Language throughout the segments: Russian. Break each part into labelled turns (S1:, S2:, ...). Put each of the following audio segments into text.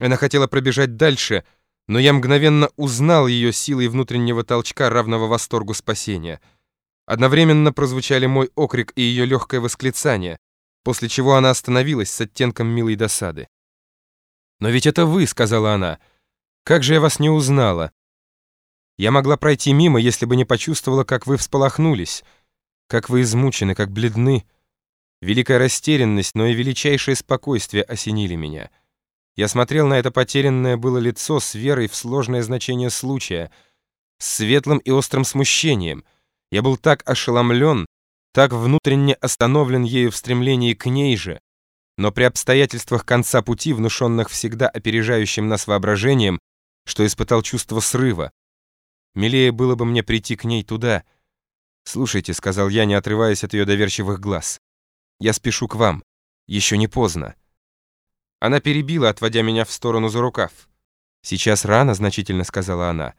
S1: Она хотела пробежать дальше, но я мгновенно узнал ее силой внутреннего толчка, равного восторгу спасения. Одновременно прозвучали мой окрик и ее легкое восклицание, после чего она остановилась с оттенком милой досады. «Но ведь это вы», — сказала она. «Как же я вас не узнала?» Я могла пройти мимо, если бы не почувствовала, как вы всполохнулись, как вы измучены, как бледны. Великая растерянность, но и величайшее спокойствие осенили меня. Я смотрел на это потерянное было лицо с верой в сложное значение случая, с светлым и острым смущением. Я был так ошеломлен, так внутренне остановлен ею в стремлении к ней же, но при обстоятельствах конца пути, внушенных всегда опережающим нас воображением, что испытал чувство срыва. Милее было бы мне прийти к ней туда. «Слушайте», — сказал я, не отрываясь от ее доверчивых глаз, — «я спешу к вам. Еще не поздно». Она перебила, отводя меня в сторону за рукав. «Сейчас рано», — значительно сказала она.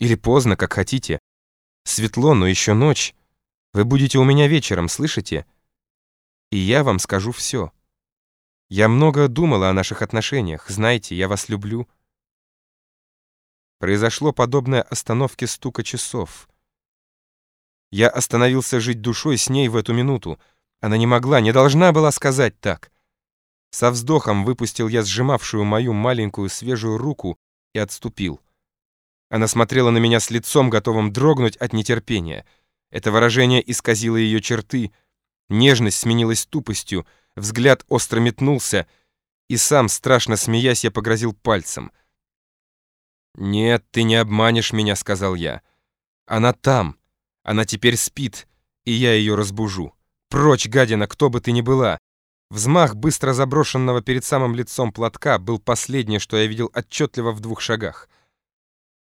S1: «Или поздно, как хотите. Светло, но еще ночь. Вы будете у меня вечером, слышите? И я вам скажу все. Я много думала о наших отношениях. Знаете, я вас люблю». Произошло подобное остановке стука часов. Я остановился жить душой с ней в эту минуту. Она не могла, не должна была сказать так. Со вздохом выпустил я сжимавшую мою маленькую свежую руку и отступил. Она смотрела на меня с лицом, готовым дрогнуть от нетерпения. Это выражение исказило ее черты, нежность сменилась тупостью, взгляд остро метнулся, и сам, страшно смеясь, я погрозил пальцем. «Нет, ты не обманешь меня», — сказал я. «Она там, она теперь спит, и я ее разбужу. Прочь, гадина, кто бы ты ни была!» Взмах быстро заброшенного перед самым лицом платка был последнее, что я видел отчетливо в двух шагах.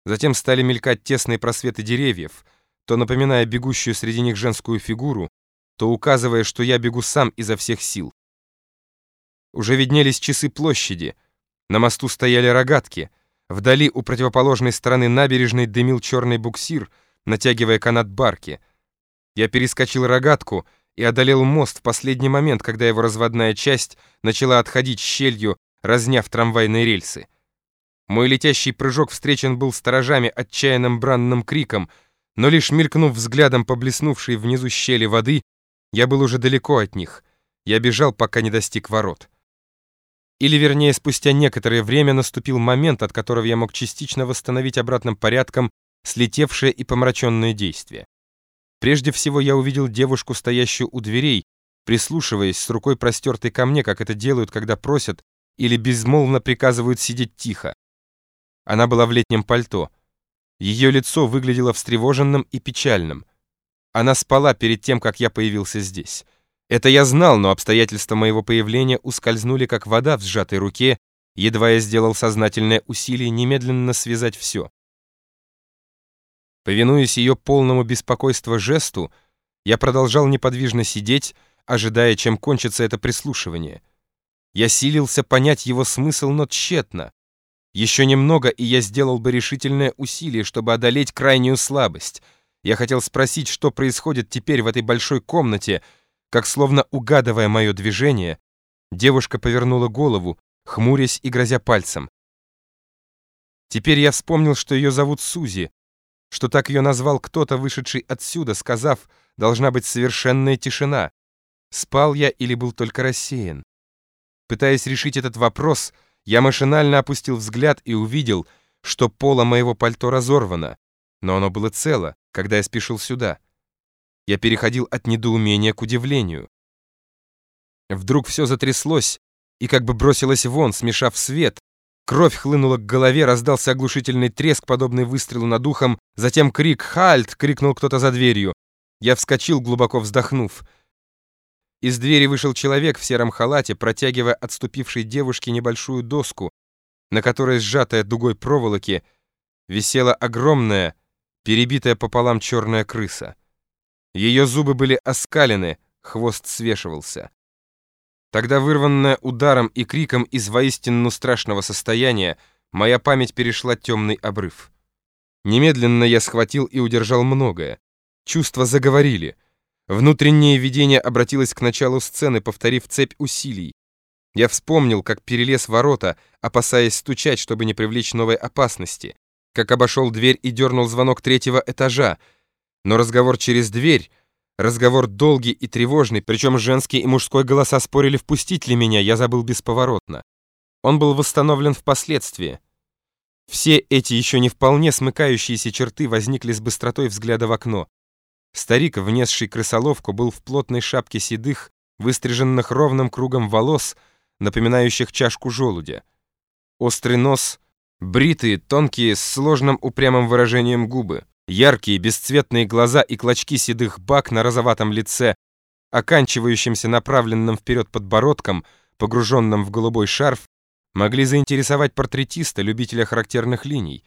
S1: Затем стали мелькать тесные просветы деревьев, то напоминая бегущую среди них женскую фигуру, то указывая, что я бегу сам изо всех сил. Уже виднелись часы площади, на мосту стояли рогатки, вдали у противоположной стороны набережной дымил черный буксир, натягивая канат барки. Я перескочил рогатку — и одолел мост в последний момент, когда его разводная часть начала отходить щелью, разняв трамвайные рельсы. Мой летящий прыжок встречен был сторожами отчаянным бранным криком, но лишь мелькнув взглядом по блеснувшей внизу щели воды, я был уже далеко от них. Я бежал, пока не достиг ворот. Или, вернее, спустя некоторое время наступил момент, от которого я мог частично восстановить обратным порядком слетевшее и помраченное действие. Прежде всего я увидел девушку, стоящую у дверей, прислушиваясь с рукой простертой ко мне, как это делают, когда просят или безмолвно приказывают сидеть тихо. Она была в летнем пальто. Ее лицо выглядело встревоженным и печальным. Она спала перед тем, как я появился здесь. Это я знал, но обстоятельства моего появления ускользнули, как вода в сжатой руке, едва я сделал сознательное усилие немедленно связать все. Повинуясь ее полному беспокойства жесту, я продолжал неподвижно сидеть, ожидая, чем кончится это прислушивание. Я силился понять его смысл, но тщетно. Еще немного, и я сделал бы решительное усилие, чтобы одолеть крайнюю слабость. Я хотел спросить, что происходит теперь в этой большой комнате, как словно угадывая мое движение, девушка повернула голову, хмурясь и грозя пальцем. Теперь я вспомнил, что ее зовут Сузи, что так ее назвал кто-то, вышедший отсюда, сказав, должна быть совершенная тишина. Спал я или был только рассеян? Пытаясь решить этот вопрос, я машинально опустил взгляд и увидел, что поло моего пальто разорвано, но оно было цело, когда я спешил сюда. Я переходил от недоумения к удивлению. Вдруг все затряслось и как бы бросилось вон, смешав свет, Кровь хлынула к голове, раздался оглушительный треск, подобный выстрелу над ухом, затем крик «Хальт!» — крикнул кто-то за дверью. Я вскочил, глубоко вздохнув. Из двери вышел человек в сером халате, протягивая отступившей девушке небольшую доску, на которой, сжатая дугой проволоки, висела огромная, перебитая пополам черная крыса. Ее зубы были оскалены, хвост свешивался. Тогда, вырванная ударом и криком из воистину страшного состояния, моя память перешла темный обрыв. Немедленно я схватил и удержал многое. Чувства заговорили. Внутреннее видение обратилось к началу сцены, повторив цепь усилий. Я вспомнил, как перелез ворота, опасаясь стучать, чтобы не привлечь новой опасности, как обошел дверь и дернул звонок третьего этажа. Но разговор через дверь, разговор долгий и тревожный, причем женский и мужской голоса спорили, впустить ли меня, я забыл бесповоротно. Он был восстановлен впоследствии. Все эти еще не вполне смыкающиеся черты возникли с быстротой взгляда в окно. Старик, внесший крысоловку, был в плотной шапке седых, выстриженных ровным кругом волос, напоминающих чашку желудя. Острый нос, бритые, тонкие, с сложным упрямым выражением губы, яркие, бесцветные глаза и клочки седых бак на розоватом лице, оканчивающимся направленным вперед подбородком, погруженным в голубой шарф, могли заинтересовать портретиста, любителя характерных линий.